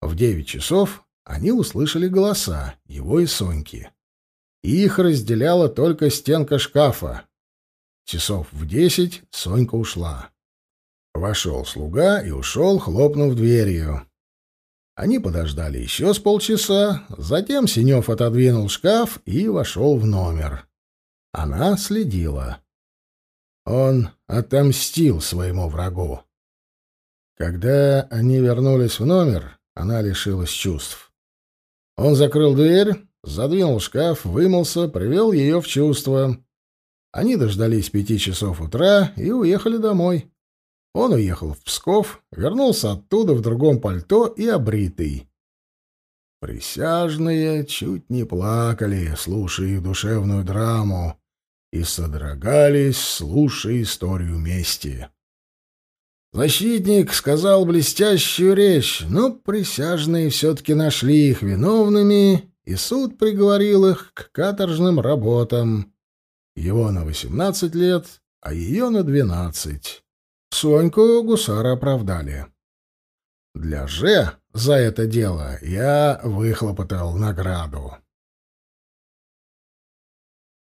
В девять часов они услышали голоса, его и Соньки. Их разделяла только стенка шкафа. Часов в десять Сонька ушла. Вошел слуга и ушел, хлопнув дверью. Они подождали еще с полчаса, затем Синев отодвинул шкаф и вошел в номер. Она следила. Он отомстил своему врагу. Когда они вернулись в номер, она лишилась чувств. Он закрыл дверь, задвинул шкаф, вымылся, привел ее в чувство. Они дождались пяти часов утра и уехали домой. Он уехал в Псков, вернулся оттуда в другом пальто и обритый. Присяжные чуть не плакали, слушая их душевную драму, и содрогались, слушая историю мести. Защитник сказал блестящую речь, но присяжные все-таки нашли их виновными, и суд приговорил их к каторжным работам. Его на восемнадцать лет, а ее на двенадцать. Соньку гусара оправдали. Для Же за это дело я выхлопотал награду.